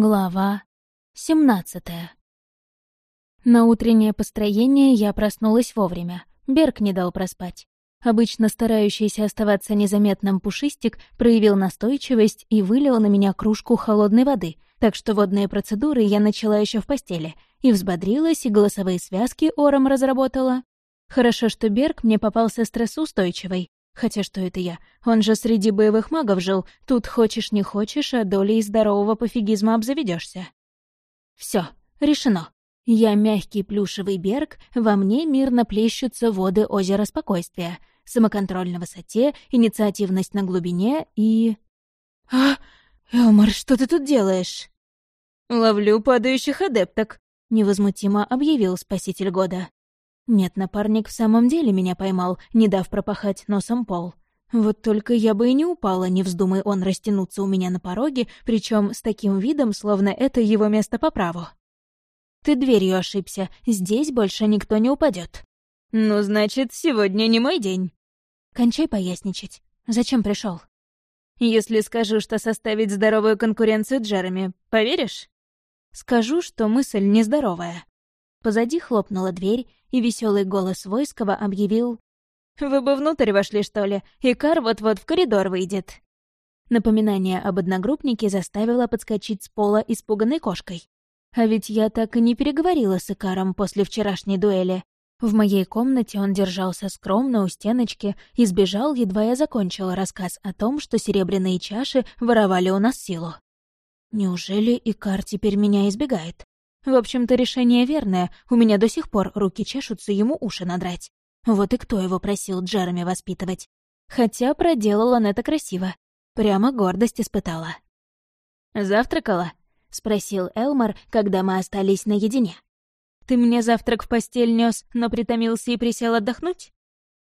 Глава 17 На утреннее построение я проснулась вовремя. Берг не дал проспать. Обычно старающийся оставаться незаметным пушистик проявил настойчивость и вылил на меня кружку холодной воды, так что водные процедуры я начала еще в постели, и взбодрилась, и голосовые связки ором разработала. Хорошо, что Берг мне попался стрессоустойчивый, Хотя что это я? Он же среди боевых магов жил. Тут хочешь не хочешь, а долей здорового пофигизма обзаведешься. Все, решено. Я мягкий плюшевый берг, во мне мирно плещутся воды озера спокойствия, самоконтроль на высоте, инициативность на глубине и... «А, Элмар, что ты тут делаешь?» «Ловлю падающих адепток», — невозмутимо объявил спаситель года. Нет, напарник в самом деле меня поймал, не дав пропахать носом пол. Вот только я бы и не упала, не вздумай он растянуться у меня на пороге, причем с таким видом, словно это его место по праву. Ты дверью ошибся, здесь больше никто не упадет. Ну, значит, сегодня не мой день. Кончай поясничать. Зачем пришел? Если скажу, что составить здоровую конкуренцию Джереми, поверишь? Скажу, что мысль нездоровая. Позади хлопнула дверь, и веселый голос Войского объявил «Вы бы внутрь вошли, что ли? Икар вот-вот в коридор выйдет». Напоминание об одногруппнике заставило подскочить с пола испуганной кошкой. А ведь я так и не переговорила с Икаром после вчерашней дуэли. В моей комнате он держался скромно у стеночки и сбежал, едва я закончила рассказ о том, что серебряные чаши воровали у нас силу. Неужели Икар теперь меня избегает? В общем-то, решение верное, у меня до сих пор руки чешутся ему уши надрать. Вот и кто его просил Джереми воспитывать. Хотя проделал он это красиво. Прямо гордость испытала. «Завтракала?» — спросил Элмар, когда мы остались наедине. «Ты мне завтрак в постель нес, но притомился и присел отдохнуть?»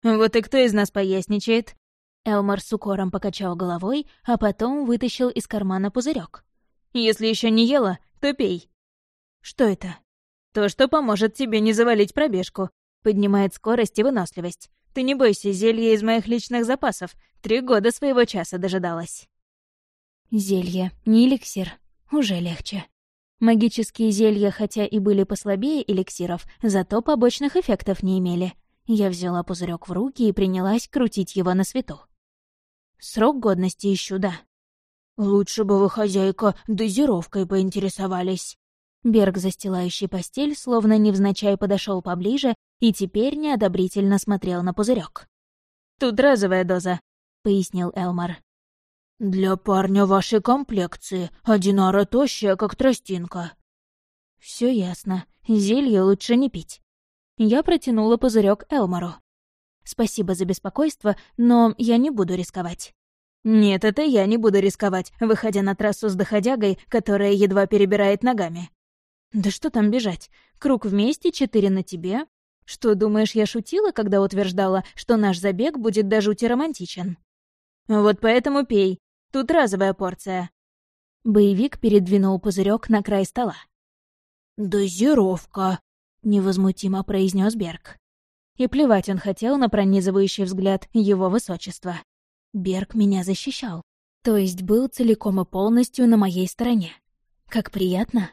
«Вот и кто из нас поясничает?» Элмар с укором покачал головой, а потом вытащил из кармана пузырек. «Если еще не ела, то пей. Что это? То, что поможет тебе не завалить пробежку. Поднимает скорость и выносливость. Ты не бойся, зелье из моих личных запасов. Три года своего часа дожидалась. Зелье, не эликсир. Уже легче. Магические зелья, хотя и были послабее эликсиров, зато побочных эффектов не имели. Я взяла пузырек в руки и принялась крутить его на свету. Срок годности ищу, да. Лучше бы вы, хозяйка, дозировкой поинтересовались. Берг, застилающий постель, словно невзначай подошел поближе и теперь неодобрительно смотрел на пузырек. «Тут разовая доза», — пояснил Элмар. «Для парня вашей комплекции. Одинара тощая, как тростинка». Все ясно. Зелье лучше не пить. Я протянула пузырек Элмару. «Спасибо за беспокойство, но я не буду рисковать». «Нет, это я не буду рисковать, выходя на трассу с доходягой, которая едва перебирает ногами. Да что там бежать? Круг вместе, четыре на тебе. Что, думаешь, я шутила, когда утверждала, что наш забег будет до жути романтичен? Вот поэтому пей. Тут разовая порция. Боевик передвинул пузырек на край стола. «Дозировка», — невозмутимо произнес Берг. И плевать он хотел на пронизывающий взгляд его высочества. Берг меня защищал, то есть был целиком и полностью на моей стороне. Как приятно.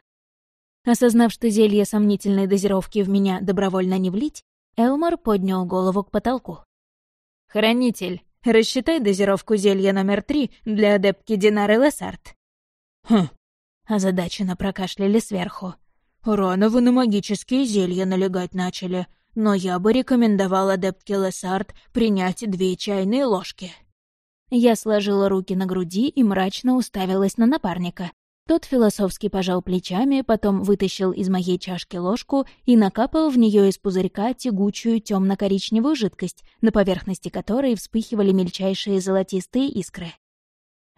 Осознав, что зелье сомнительной дозировки в меня добровольно не влить, Элмар поднял голову к потолку. «Хранитель, рассчитай дозировку зелья номер три для адептки Динары Лессард». «Хм», — озадаченно прокашляли сверху. «Рано вы на магические зелья налегать начали, но я бы рекомендовал адептке Лессард принять две чайные ложки». Я сложила руки на груди и мрачно уставилась на напарника, тот философски пожал плечами, потом вытащил из моей чашки ложку и накапал в нее из пузырька тягучую темно-коричневую жидкость, на поверхности которой вспыхивали мельчайшие золотистые искры.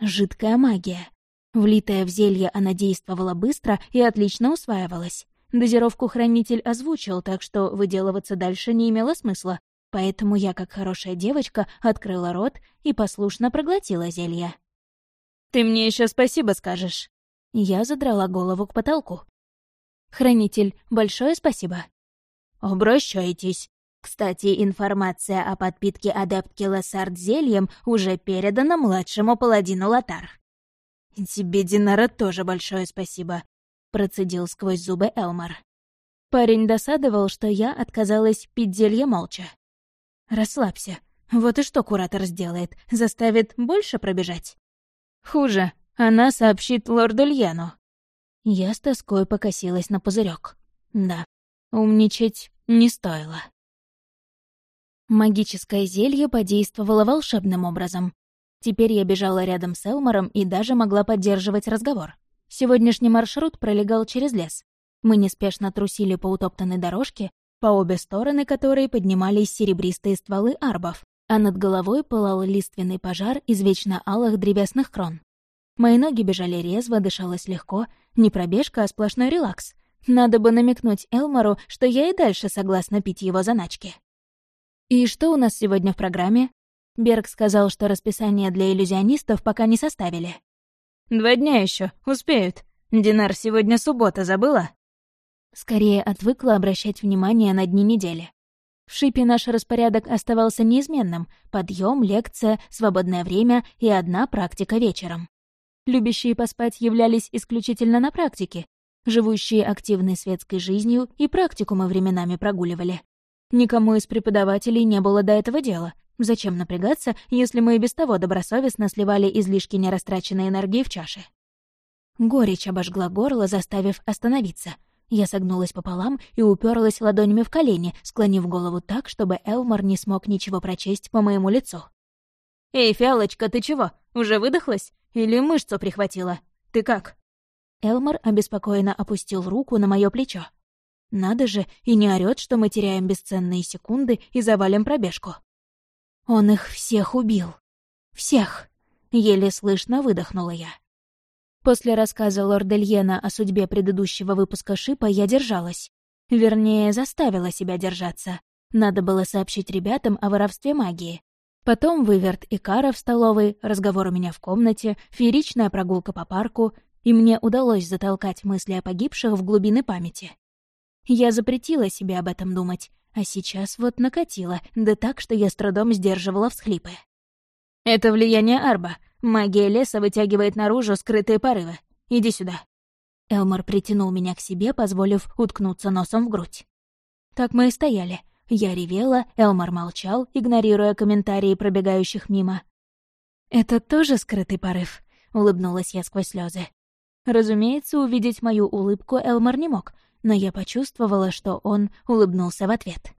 Жидкая магия. Влитая в зелье она действовала быстро и отлично усваивалась. Дозировку хранитель озвучил, так что выделываться дальше не имело смысла, поэтому я, как хорошая девочка, открыла рот и послушно проглотила зелье. «Ты мне еще спасибо скажешь», я задрала голову к потолку. «Хранитель, большое спасибо». «Обращайтесь. Кстати, информация о подпитке адептки Лессард зельем уже передана младшему паладину Латар». Тебе, Динара, тоже большое спасибо», — процедил сквозь зубы Элмар. Парень досадовал, что я отказалась пить зелье молча. «Расслабься. Вот и что куратор сделает? Заставит больше пробежать?» «Хуже. Она сообщит лорду Льяну». Я с тоской покосилась на пузырек. Да, умничать не стоило. Магическое зелье подействовало волшебным образом. Теперь я бежала рядом с Элмором и даже могла поддерживать разговор. Сегодняшний маршрут пролегал через лес. Мы неспешно трусили по утоптанной дорожке, по обе стороны которой поднимались серебристые стволы арбов, а над головой пылал лиственный пожар из вечно алых древесных крон. Мои ноги бежали резво, дышалось легко, не пробежка, а сплошной релакс. Надо бы намекнуть Элмору, что я и дальше согласна пить его заначки. «И что у нас сегодня в программе?» Берг сказал, что расписание для иллюзионистов пока не составили. «Два дня еще, успеют. Динар, сегодня суббота, забыла?» Скорее отвыкла обращать внимание на дни недели. В шипе наш распорядок оставался неизменным — подъем, лекция, свободное время и одна практика вечером. Любящие поспать являлись исключительно на практике, живущие активной светской жизнью и практику мы временами прогуливали. Никому из преподавателей не было до этого дела. Зачем напрягаться, если мы и без того добросовестно сливали излишки нерастраченной энергии в чаше? Горечь обожгла горло, заставив остановиться. Я согнулась пополам и уперлась ладонями в колени, склонив голову так, чтобы Элмор не смог ничего прочесть по моему лицу. «Эй, фиалочка, ты чего? Уже выдохлась? Или мышцу прихватила? Ты как?» Элмор обеспокоенно опустил руку на мое плечо. Надо же, и не орёт, что мы теряем бесценные секунды и завалим пробежку. Он их всех убил. Всех. Еле слышно выдохнула я. После рассказа лорда Льена о судьбе предыдущего выпуска Шипа я держалась. Вернее, заставила себя держаться. Надо было сообщить ребятам о воровстве магии. Потом выверт и в столовой, разговор у меня в комнате, фееричная прогулка по парку, и мне удалось затолкать мысли о погибших в глубины памяти. Я запретила себе об этом думать, а сейчас вот накатила, да так, что я с трудом сдерживала всхлипы. «Это влияние Арба. Магия леса вытягивает наружу скрытые порывы. Иди сюда». Элмор притянул меня к себе, позволив уткнуться носом в грудь. Так мы и стояли. Я ревела, Элмор молчал, игнорируя комментарии пробегающих мимо. «Это тоже скрытый порыв?» — улыбнулась я сквозь слезы. Разумеется, увидеть мою улыбку Элмор не мог, но я почувствовала, что он улыбнулся в ответ.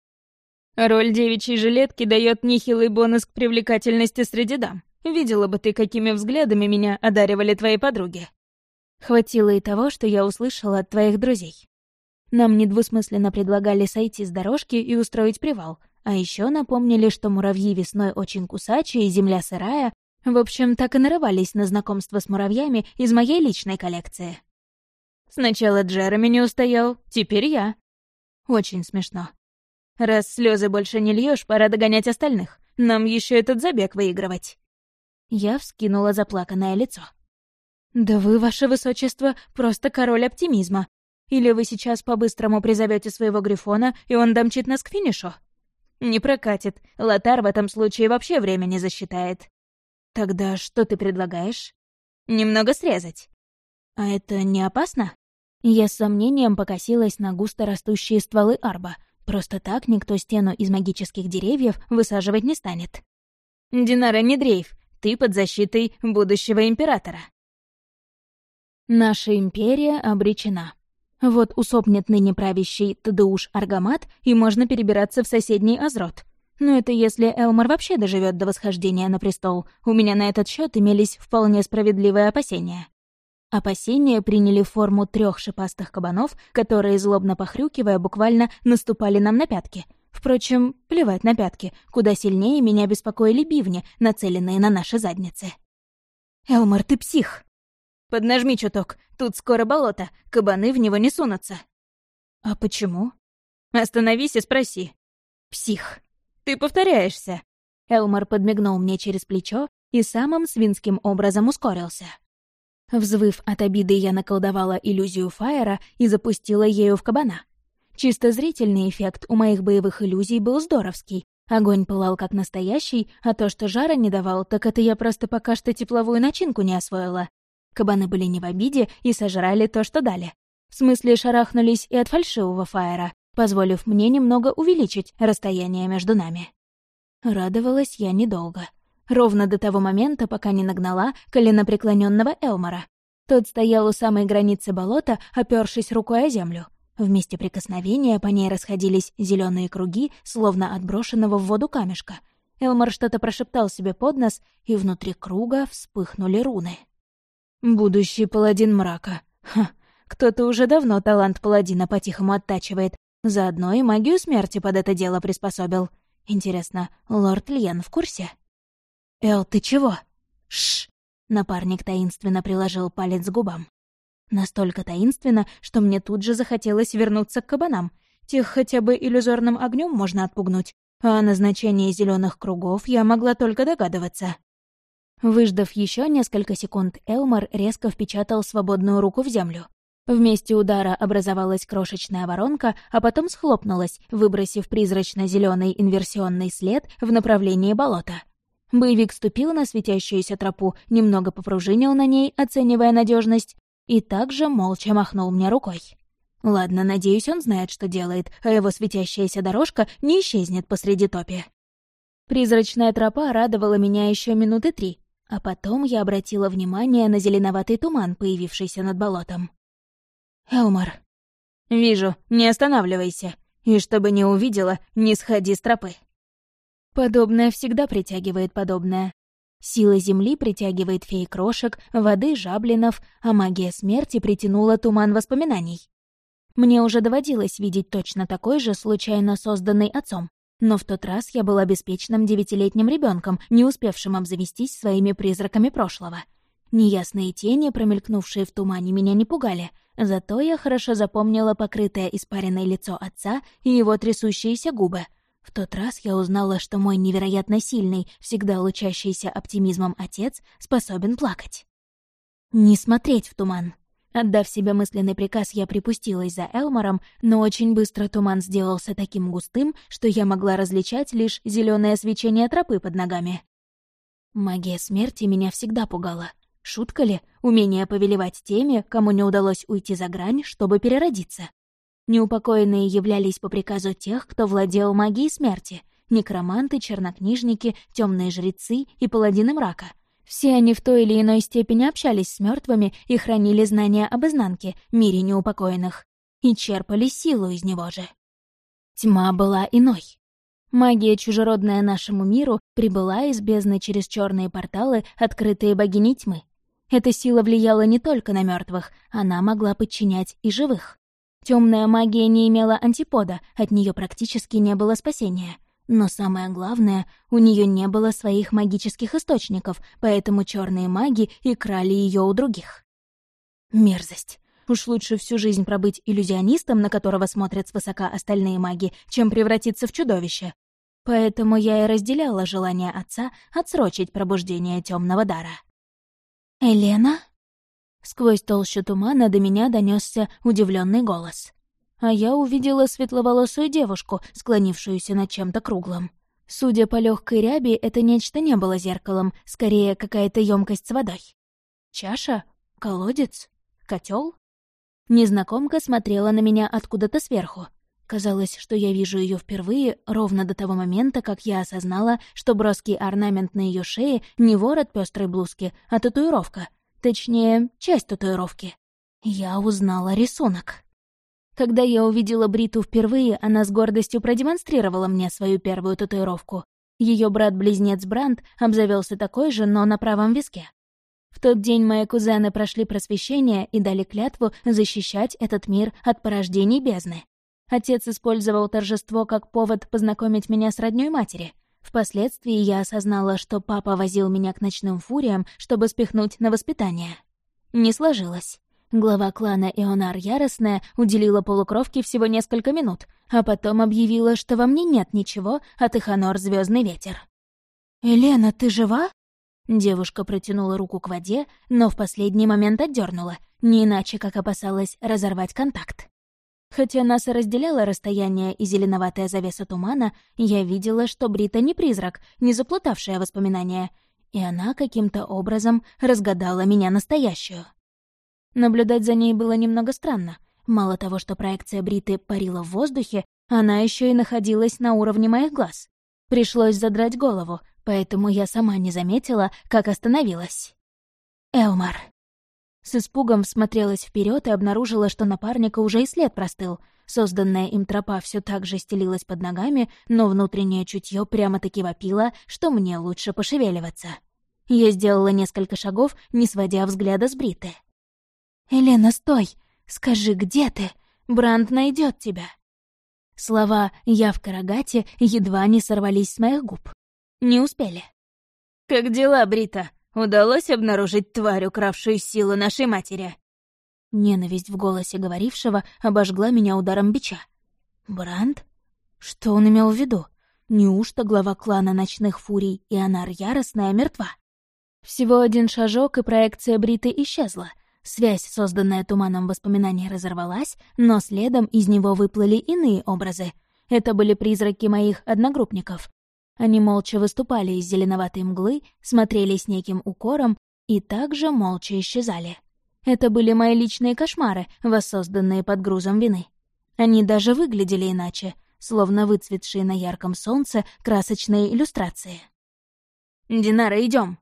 «Роль девичьей жилетки дает нехилый бонус к привлекательности среди дам. Видела бы ты, какими взглядами меня одаривали твои подруги». Хватило и того, что я услышала от твоих друзей. Нам недвусмысленно предлагали сойти с дорожки и устроить привал, а еще напомнили, что муравьи весной очень кусачие, земля сырая. В общем, так и нарывались на знакомство с муравьями из моей личной коллекции. Сначала Джереми не устоял, теперь я. Очень смешно. Раз слезы больше не льешь, пора догонять остальных. Нам еще этот забег выигрывать. Я вскинула заплаканное лицо. «Да вы, ваше высочество, просто король оптимизма. Или вы сейчас по-быстрому призовете своего Грифона, и он домчит нас к финишу?» «Не прокатит. Лотар в этом случае вообще время не засчитает». «Тогда что ты предлагаешь?» «Немного срезать». «А это не опасно?» Я с сомнением покосилась на густо растущие стволы арба. Просто так никто стену из магических деревьев высаживать не станет. «Динара, не дрейф, ты под защитой будущего императора». Наша империя обречена. Вот усопнет ныне правящий Тадеуш Аргамат, и можно перебираться в соседний Азрот. Но это если Элмар вообще доживет до восхождения на престол. У меня на этот счет имелись вполне справедливые опасения. Опасения приняли форму трех шипастых кабанов, которые, злобно похрюкивая, буквально наступали нам на пятки. Впрочем, плевать на пятки, куда сильнее меня беспокоили бивни, нацеленные на наши задницы. «Элмар, ты псих!» «Поднажми чуток, тут скоро болото, кабаны в него не сунутся». «А почему?» «Остановись и спроси». «Псих». «Ты повторяешься». Элмар подмигнул мне через плечо и самым свинским образом ускорился. Взвыв от обиды, я наколдовала иллюзию фаера и запустила ею в кабана. Чисто зрительный эффект у моих боевых иллюзий был здоровский. Огонь пылал как настоящий, а то, что жара не давал, так это я просто пока что тепловую начинку не освоила. Кабаны были не в обиде и сожрали то, что дали. В смысле, шарахнулись и от фальшивого фаера, позволив мне немного увеличить расстояние между нами. Радовалась я недолго. Ровно до того момента, пока не нагнала коленопреклоненного Элмора. Тот стоял у самой границы болота, опёршись рукой о землю. В месте прикосновения по ней расходились зеленые круги, словно отброшенного в воду камешка. Элмор что-то прошептал себе под нос, и внутри круга вспыхнули руны. «Будущий паладин мрака. Ха, кто-то уже давно талант паладина по-тихому оттачивает, заодно и магию смерти под это дело приспособил. Интересно, лорд Льен в курсе?» «Эл, ты чего?» «Шш!» — напарник таинственно приложил палец к губам. Настолько таинственно, что мне тут же захотелось вернуться к кабанам. Тех хотя бы иллюзорным огнем можно отпугнуть, а о назначении зеленых кругов я могла только догадываться. Выждав еще несколько секунд, Элмар резко впечатал свободную руку в землю. Вместе удара образовалась крошечная воронка, а потом схлопнулась, выбросив призрачно зеленый инверсионный след в направлении болота. Боевик ступил на светящуюся тропу, немного попружинил на ней, оценивая надежность, и также молча махнул мне рукой. Ладно, надеюсь, он знает, что делает, а его светящаяся дорожка не исчезнет посреди топи. Призрачная тропа радовала меня еще минуты три, а потом я обратила внимание на зеленоватый туман, появившийся над болотом. «Элмар». «Вижу, не останавливайся. И чтобы не увидела, не сходи с тропы». Подобное всегда притягивает подобное. Сила Земли притягивает фей крошек, воды жаблинов, а магия смерти притянула туман воспоминаний. Мне уже доводилось видеть точно такой же, случайно созданный отцом. Но в тот раз я была беспечным девятилетним ребенком, не успевшим обзавестись своими призраками прошлого. Неясные тени, промелькнувшие в тумане, меня не пугали, зато я хорошо запомнила покрытое испаренное лицо отца и его трясущиеся губы — в тот раз я узнала, что мой невероятно сильный, всегда лучащийся оптимизмом отец способен плакать. Не смотреть в туман. Отдав себе мысленный приказ, я припустилась за Элмором, но очень быстро туман сделался таким густым, что я могла различать лишь зеленое свечение тропы под ногами. Магия смерти меня всегда пугала. Шутка ли, умение повелевать теми, кому не удалось уйти за грань, чтобы переродиться? Неупокоенные являлись по приказу тех, кто владел магией смерти — некроманты, чернокнижники, темные жрецы и паладины мрака. Все они в той или иной степени общались с мертвыми и хранили знания об изнанке, мире неупокоенных, и черпали силу из него же. Тьма была иной. Магия, чужеродная нашему миру, прибыла из бездны через черные порталы, открытые богиней тьмы. Эта сила влияла не только на мертвых, она могла подчинять и живых. Темная магия не имела антипода, от нее практически не было спасения. Но самое главное, у нее не было своих магических источников, поэтому черные маги и крали ее у других. Мерзость. Уж лучше всю жизнь пробыть иллюзионистом, на которого смотрят свысока остальные маги, чем превратиться в чудовище. Поэтому я и разделяла желание отца отсрочить пробуждение темного дара. «Елена?» Сквозь толщу тумана до меня донесся удивленный голос. А я увидела светловолосую девушку, склонившуюся над чем-то круглым. Судя по легкой ряби, это нечто не было зеркалом, скорее какая-то емкость с водой. Чаша? Колодец? котел? Незнакомка смотрела на меня откуда-то сверху. Казалось, что я вижу ее впервые, ровно до того момента, как я осознала, что броский орнамент на ее шее не ворот пестрой блузки, а татуировка — Точнее, часть татуировки. Я узнала рисунок. Когда я увидела Бриту впервые, она с гордостью продемонстрировала мне свою первую татуировку. Ее брат-близнец Бранд обзавелся такой же, но на правом виске. В тот день мои кузены прошли просвещение и дали клятву защищать этот мир от порождений бездны. Отец использовал торжество как повод познакомить меня с роднёй матери. Впоследствии я осознала, что папа возил меня к ночным фуриям, чтобы спихнуть на воспитание. Не сложилось. Глава клана Ионар Яростная уделила полукровке всего несколько минут, а потом объявила, что во мне нет ничего от Иханор Звездный ветер. «Елена, ты жива?» Девушка протянула руку к воде, но в последний момент отдернула, не иначе, как опасалась разорвать контакт. Хотя нас разделяло расстояние и зеленоватая завеса тумана, я видела, что Брита не призрак, не заплутавшая воспоминания. и она каким-то образом разгадала меня настоящую. Наблюдать за ней было немного странно. Мало того, что проекция Бриты парила в воздухе, она еще и находилась на уровне моих глаз. Пришлось задрать голову, поэтому я сама не заметила, как остановилась. Элмар. С испугом всмотрелась вперед и обнаружила, что напарника уже и след простыл. Созданная им тропа все так же стелилась под ногами, но внутреннее чутье прямо-таки вопило, что мне лучше пошевеливаться. Я сделала несколько шагов, не сводя взгляда с Бриты. «Елена, стой! Скажи, где ты? Бранд найдет тебя!» Слова «я в Карагате» едва не сорвались с моих губ. Не успели. «Как дела, Брита? Удалось обнаружить тварь, укравшую силу нашей матери?» Ненависть в голосе говорившего обожгла меня ударом бича. «Бранд? Что он имел в виду? Неужто глава клана Ночных Фурий и Анар Яростная мертва?» Всего один шажок, и проекция Бриты исчезла. Связь, созданная туманом воспоминаний, разорвалась, но следом из него выплыли иные образы. Это были призраки моих одногруппников. Они молча выступали из зеленоватой мглы, смотрели с неким укором и также молча исчезали. Это были мои личные кошмары, воссозданные под грузом вины. Они даже выглядели иначе, словно выцветшие на ярком солнце красочные иллюстрации. «Динара, идем.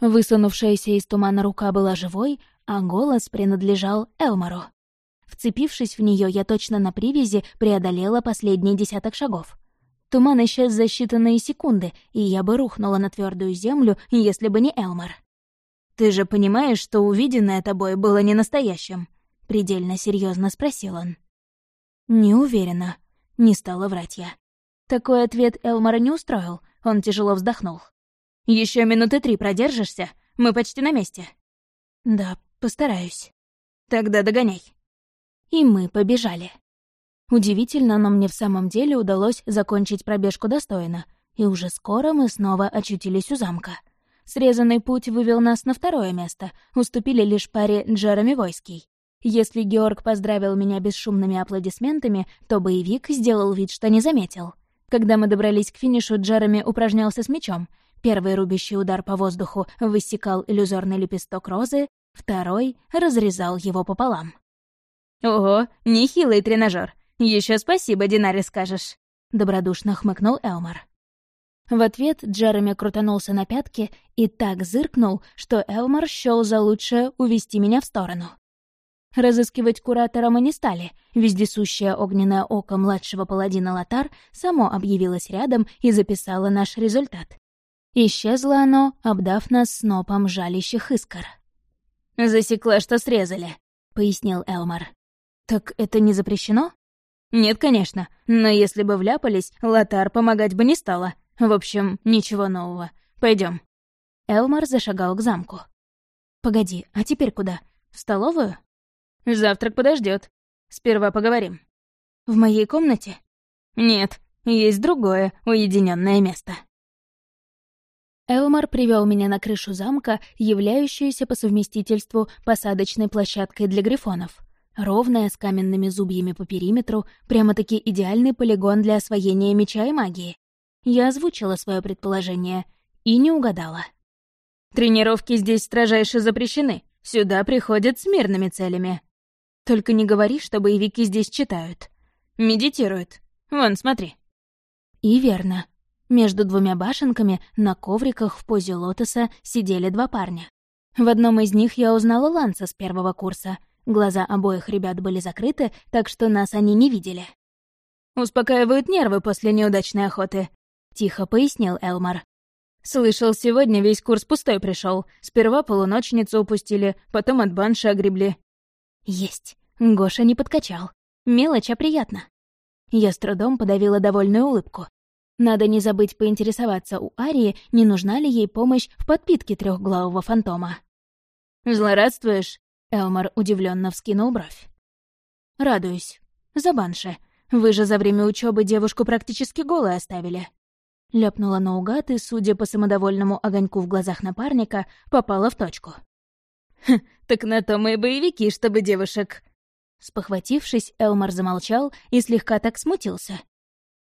Высунувшаяся из тумана рука была живой, а голос принадлежал Элмару. Вцепившись в нее, я точно на привязи преодолела последний десяток шагов. Туман исчез за считанные секунды, и я бы рухнула на твердую землю, если бы не Элмар. «Ты же понимаешь, что увиденное тобой было не настоящим?» — предельно серьезно спросил он. «Не уверена», — не стала врать я. Такой ответ Элмара не устроил, он тяжело вздохнул. Еще минуты три продержишься? Мы почти на месте». «Да, постараюсь». «Тогда догоняй». И мы побежали. Удивительно, но мне в самом деле удалось закончить пробежку достойно, и уже скоро мы снова очутились у замка. Срезанный путь вывел нас на второе место, уступили лишь паре Джереми Войский. Если Георг поздравил меня бесшумными аплодисментами, то боевик сделал вид, что не заметил. Когда мы добрались к финишу, Джереми упражнялся с мечом — Первый рубящий удар по воздуху высекал иллюзорный лепесток розы, второй разрезал его пополам. «Ого, нехилый тренажер. Еще спасибо, Динаре, скажешь», — добродушно хмыкнул Элмар. В ответ Джереми крутанулся на пятки и так зыркнул, что Элмар счёл за лучшее увести меня в сторону. Разыскивать куратора мы не стали. Вездесущее огненное око младшего паладина Латар само объявилось рядом и записало наш результат. Исчезло оно, обдав нас снопом жалящих искр. «Засекла, что срезали», — пояснил Элмар. «Так это не запрещено?» «Нет, конечно, но если бы вляпались, Лотар помогать бы не стала. В общем, ничего нового. Пойдем. Элмар зашагал к замку. «Погоди, а теперь куда? В столовую?» «Завтрак подождет. Сперва поговорим». «В моей комнате?» «Нет, есть другое уединенное место». Элмар привел меня на крышу замка, являющуюся по совместительству посадочной площадкой для грифонов. Ровная, с каменными зубьями по периметру, прямо-таки идеальный полигон для освоения меча и магии. Я озвучила свое предположение и не угадала. «Тренировки здесь строжайше запрещены. Сюда приходят с мирными целями. Только не говори, что боевики здесь читают. Медитируют. Вон, смотри». И верно. Между двумя башенками на ковриках в позе лотоса сидели два парня. В одном из них я узнала Ланса с первого курса. Глаза обоих ребят были закрыты, так что нас они не видели. «Успокаивают нервы после неудачной охоты», — тихо пояснил Элмар. «Слышал, сегодня весь курс пустой пришел. Сперва полуночницу упустили, потом от банши огребли». «Есть. Гоша не подкачал. Мелочь, а приятно». Я с трудом подавила довольную улыбку. Надо не забыть поинтересоваться у Арии, не нужна ли ей помощь в подпитке трехглавого фантома. «Злорадствуешь?» — Элмар удивленно вскинул бровь. «Радуюсь. За банши. Вы же за время учебы девушку практически голой оставили». Ляпнула наугад и, судя по самодовольному огоньку в глазах напарника, попала в точку. «Хм, так на то мы и боевики, чтобы девушек...» Спохватившись, Элмар замолчал и слегка так смутился.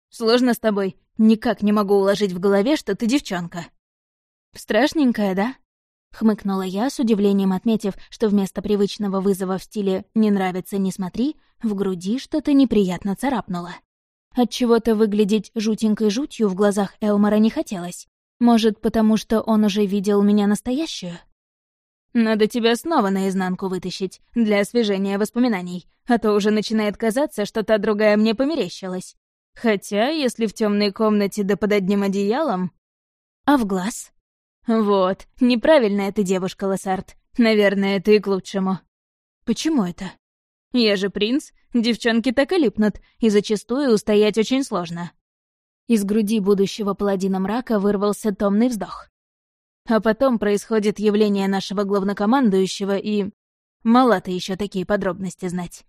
«Сложно с тобой. Никак не могу уложить в голове, что ты девчонка». Страшненькая, да?» Хмыкнула я, с удивлением отметив, что вместо привычного вызова в стиле «не нравится, не смотри», в груди что-то неприятно царапнуло. Отчего-то выглядеть жутенькой жутью в глазах Элмора не хотелось. Может, потому что он уже видел меня настоящую? «Надо тебя снова наизнанку вытащить, для освежения воспоминаний, а то уже начинает казаться, что та другая мне померещилась. Хотя, если в темной комнате да под одним одеялом...» «А в глаз?» «Вот, неправильная ты девушка, Лассард. Наверное, и к лучшему». «Почему это?» «Я же принц, девчонки так и липнут, и зачастую устоять очень сложно». Из груди будущего паладина мрака вырвался томный вздох. А потом происходит явление нашего главнокомандующего, и... Мало ты еще такие подробности знать.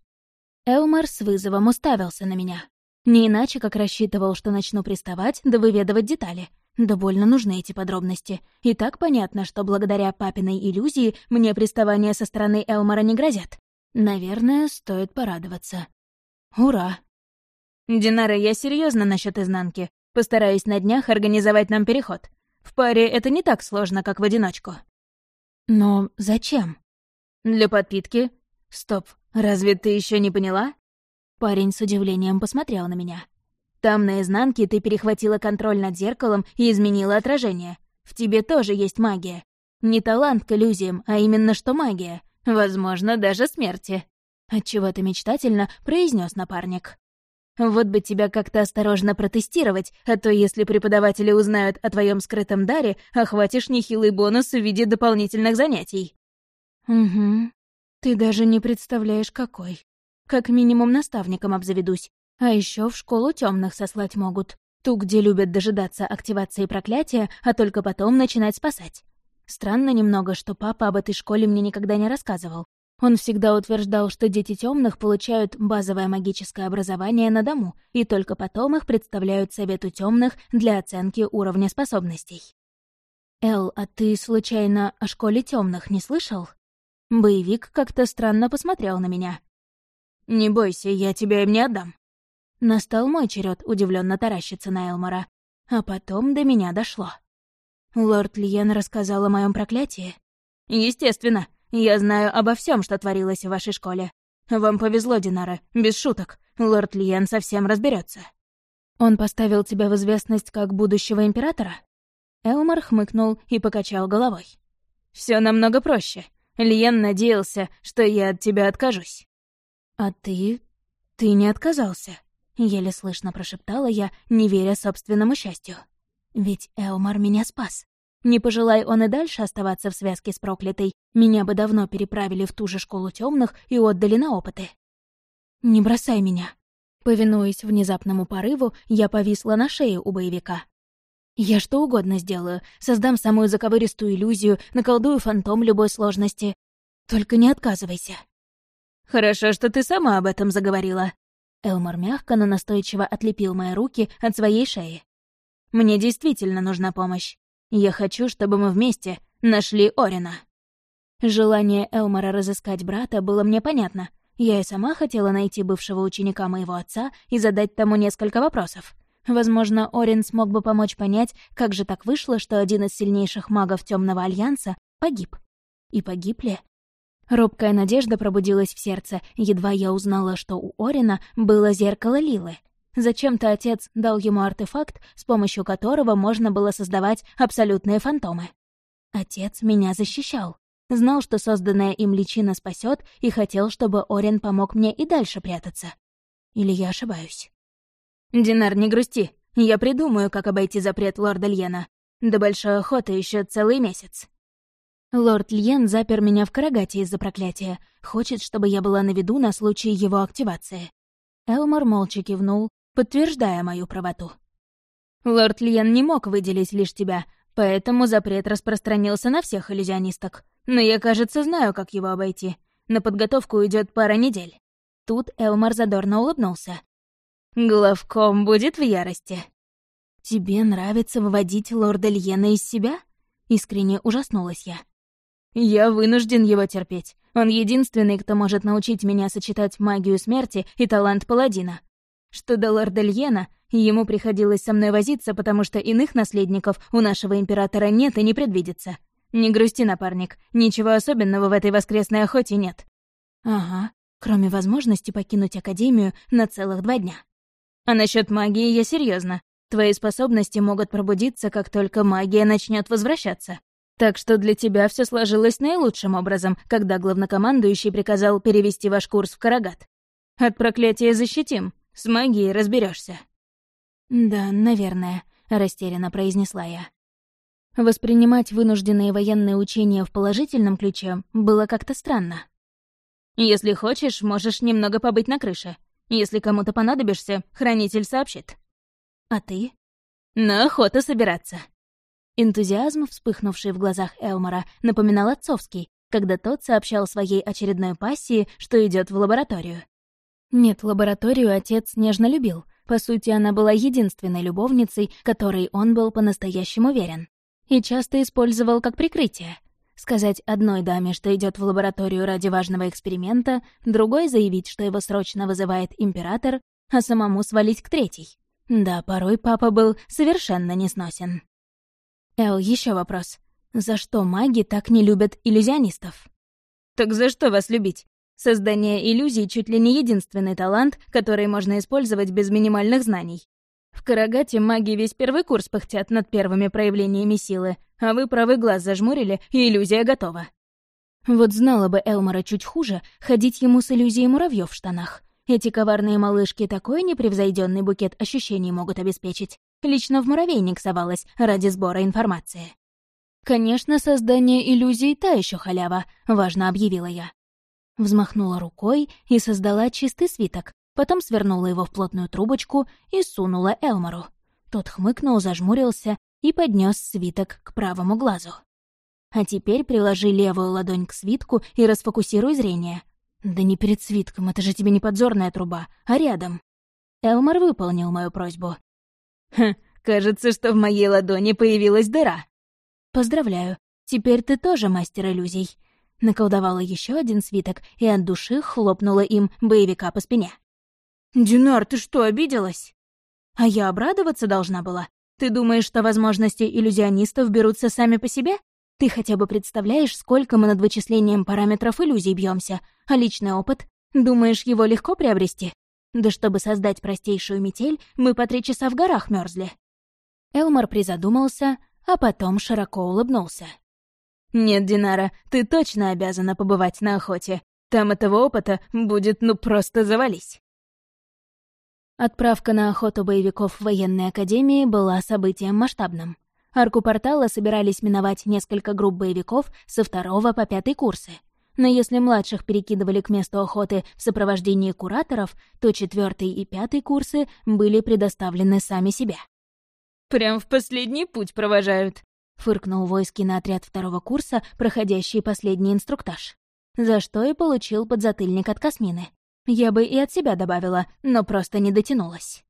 Элмар с вызовом уставился на меня. Не иначе, как рассчитывал, что начну приставать да выведывать детали — да больно нужны эти подробности. И так понятно, что благодаря папиной иллюзии мне приставания со стороны Элмара не грозят. Наверное, стоит порадоваться. Ура! Динара, я серьезно насчет изнанки. Постараюсь на днях организовать нам переход. В паре это не так сложно, как в одиночку. Но зачем? Для подпитки. Стоп, разве ты еще не поняла? Парень с удивлением посмотрел на меня. Там, на изнанке, ты перехватила контроль над зеркалом и изменила отражение. В тебе тоже есть магия. Не талант к иллюзиям, а именно что магия. Возможно, даже смерти. Отчего-то мечтательно произнес напарник. Вот бы тебя как-то осторожно протестировать, а то если преподаватели узнают о твоем скрытом даре, охватишь нехилый бонус в виде дополнительных занятий. Угу. Ты даже не представляешь, какой. Как минимум наставником обзаведусь, а еще в школу темных сослать могут. Ту, где любят дожидаться активации проклятия, а только потом начинать спасать. Странно немного, что папа об этой школе мне никогда не рассказывал. Он всегда утверждал, что дети темных получают базовое магическое образование на дому, и только потом их представляют Совету темных для оценки уровня способностей. «Эл, а ты, случайно, о школе темных не слышал?» Боевик как-то странно посмотрел на меня. «Не бойся, я тебя им не отдам», Настал мой черед удивленно таращиться на Элмора. А потом до меня дошло. Лорд Лиен рассказал о моем проклятии. «Естественно. Я знаю обо всем, что творилось в вашей школе. Вам повезло, Динара, без шуток. Лорд Лиен совсем разберется. Он поставил тебя в известность как будущего императора? Элмар хмыкнул и покачал головой. Все намного проще. Лиен надеялся, что я от тебя откажусь. А ты... ты не отказался? Еле слышно прошептала я, не веря собственному счастью. Ведь Эомар меня спас. Не пожелай он и дальше оставаться в связке с проклятой, меня бы давно переправили в ту же школу темных и отдали на опыты. «Не бросай меня». Повинуясь внезапному порыву, я повисла на шее у боевика. «Я что угодно сделаю, создам самую заковыристую иллюзию, наколдую фантом любой сложности. Только не отказывайся». «Хорошо, что ты сама об этом заговорила», Элмор мягко, но настойчиво отлепил мои руки от своей шеи. «Мне действительно нужна помощь. Я хочу, чтобы мы вместе нашли Орина». Желание Элмора разыскать брата было мне понятно. Я и сама хотела найти бывшего ученика моего отца и задать тому несколько вопросов. Возможно, Орин смог бы помочь понять, как же так вышло, что один из сильнейших магов Темного Альянса погиб. И погиб ли? Робкая надежда пробудилась в сердце, едва я узнала, что у Орина было зеркало Лилы. Зачем-то отец дал ему артефакт, с помощью которого можно было создавать абсолютные фантомы. Отец меня защищал. Знал, что созданная им личина спасет, и хотел, чтобы Орин помог мне и дальше прятаться. Или я ошибаюсь? «Динар, не грусти. Я придумаю, как обойти запрет лорда Льена. До большой охоты еще целый месяц». Лорд Льен запер меня в Карагате из-за проклятия. Хочет, чтобы я была на виду на случай его активации. Элмор молча кивнул, подтверждая мою правоту. «Лорд Льен не мог выделить лишь тебя, поэтому запрет распространился на всех иллюзионисток. Но я, кажется, знаю, как его обойти. На подготовку уйдет пара недель». Тут Элмор задорно улыбнулся. «Главком будет в ярости». «Тебе нравится выводить лорда Льена из себя?» Искренне ужаснулась я. Я вынужден его терпеть. Он единственный, кто может научить меня сочетать магию смерти и талант паладина. Что до Лордельена, Ему приходилось со мной возиться, потому что иных наследников у нашего императора нет и не предвидится. Не грусти, напарник, ничего особенного в этой воскресной охоте нет. Ага, кроме возможности покинуть Академию на целых два дня. А насчет магии я серьезно. Твои способности могут пробудиться, как только магия начнет возвращаться. Так что для тебя все сложилось наилучшим образом, когда главнокомандующий приказал перевести ваш курс в Карагат. От проклятия защитим, с магией разберешься. «Да, наверное», — растерянно произнесла я. Воспринимать вынужденные военные учения в положительном ключе было как-то странно. «Если хочешь, можешь немного побыть на крыше. Если кому-то понадобишься, хранитель сообщит». «А ты?» «На охоту собираться». Энтузиазм, вспыхнувший в глазах Элмора, напоминал отцовский, когда тот сообщал своей очередной пассии, что идет в лабораторию. Нет, лабораторию отец нежно любил. По сути, она была единственной любовницей, которой он был по-настоящему верен. И часто использовал как прикрытие. Сказать одной даме, что идет в лабораторию ради важного эксперимента, другой заявить, что его срочно вызывает император, а самому свалить к третьей. Да, порой папа был совершенно несносен. Эл, еще вопрос. За что маги так не любят иллюзионистов? Так за что вас любить? Создание иллюзий чуть ли не единственный талант, который можно использовать без минимальных знаний. В Карагате маги весь первый курс пыхтят над первыми проявлениями силы, а вы правый глаз зажмурили, и иллюзия готова. Вот знала бы Элмора чуть хуже, ходить ему с иллюзией муравьев в штанах. Эти коварные малышки такой непревзойденный букет ощущений могут обеспечить. Лично в муравейник совалась ради сбора информации. «Конечно, создание иллюзий — та еще халява», — важно объявила я. Взмахнула рукой и создала чистый свиток, потом свернула его в плотную трубочку и сунула Элмору. Тот хмыкнул, зажмурился и поднес свиток к правому глазу. А теперь приложи левую ладонь к свитку и расфокусируй зрение. Да не перед свитком, это же тебе не подзорная труба, а рядом. Элмор выполнил мою просьбу. «Хм, кажется, что в моей ладони появилась дыра». «Поздравляю, теперь ты тоже мастер иллюзий наколдовала еще один свиток и от души хлопнула им боевика по спине. «Динар, ты что, обиделась?» «А я обрадоваться должна была. Ты думаешь, что возможности иллюзионистов берутся сами по себе? Ты хотя бы представляешь, сколько мы над вычислением параметров иллюзий бьемся, а личный опыт? Думаешь, его легко приобрести? Да чтобы создать простейшую метель, мы по три часа в горах мерзли. Элмар призадумался, а потом широко улыбнулся. «Нет, Динара, ты точно обязана побывать на охоте. Там этого опыта будет ну просто завались». Отправка на охоту боевиков в военной академии была событием масштабным. Арку портала собирались миновать несколько групп боевиков со второго по пятый курсы. Но если младших перекидывали к месту охоты в сопровождении кураторов, то четвертый и пятый курсы были предоставлены сами себе. «Прям в последний путь провожают», — фыркнул на отряд второго курса, проходящий последний инструктаж. За что и получил подзатыльник от Касмины. Я бы и от себя добавила, но просто не дотянулась.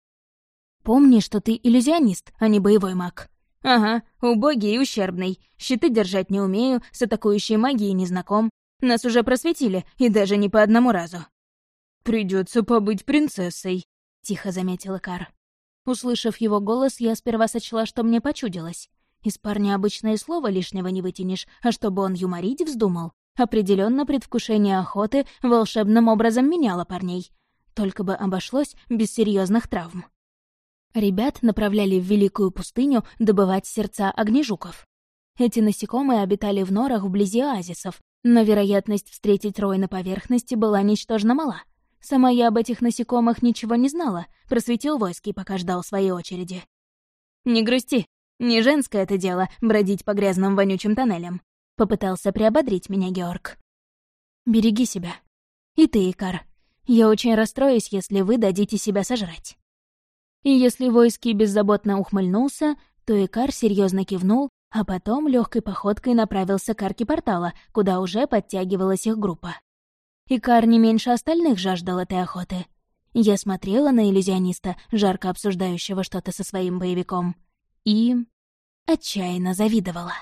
«Помни, что ты иллюзионист, а не боевой маг». «Ага, убогий и ущербный. Щиты держать не умею, с атакующей магией не знаком. Нас уже просветили, и даже не по одному разу». Придется побыть принцессой», — тихо заметила Кар. Услышав его голос, я сперва сочла, что мне почудилось. Из парня обычное слово лишнего не вытянешь, а чтобы он юморить вздумал. Определенно предвкушение охоты волшебным образом меняло парней. Только бы обошлось без серьезных травм. Ребят направляли в Великую пустыню добывать сердца огнежуков. Эти насекомые обитали в норах вблизи оазисов, но вероятность встретить рой на поверхности была ничтожно мала. Сама я об этих насекомых ничего не знала, просветил войски, пока ждал своей очереди. «Не грусти, не женское это дело — бродить по грязным вонючим тоннелям. Попытался приободрить меня Георг. «Береги себя. И ты, Икар. Я очень расстроюсь, если вы дадите себя сожрать». И если войски беззаботно ухмыльнулся, то Икар серьезно кивнул, а потом легкой походкой направился к арке портала, куда уже подтягивалась их группа. Икар не меньше остальных жаждал этой охоты. Я смотрела на иллюзиониста, жарко обсуждающего что-то со своим боевиком, и отчаянно завидовала.